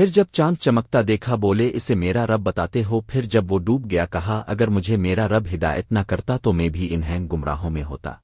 پھر جب چاند چمکتا دیکھا بولے، اسے میرا رب بتاتے ہو۔ پھر جب وہ ڈوب گیا، کہا، اگر مجھے میرا رب ہدایت نہ کرتا تو میں بھی انہیں گمراہوں میں ہوتا۔